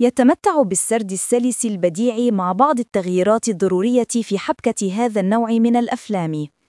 يتمتع بالسرد السلس البديع مع بعض التغييرات الضرورية في حبكة هذا النوع من الأفلام.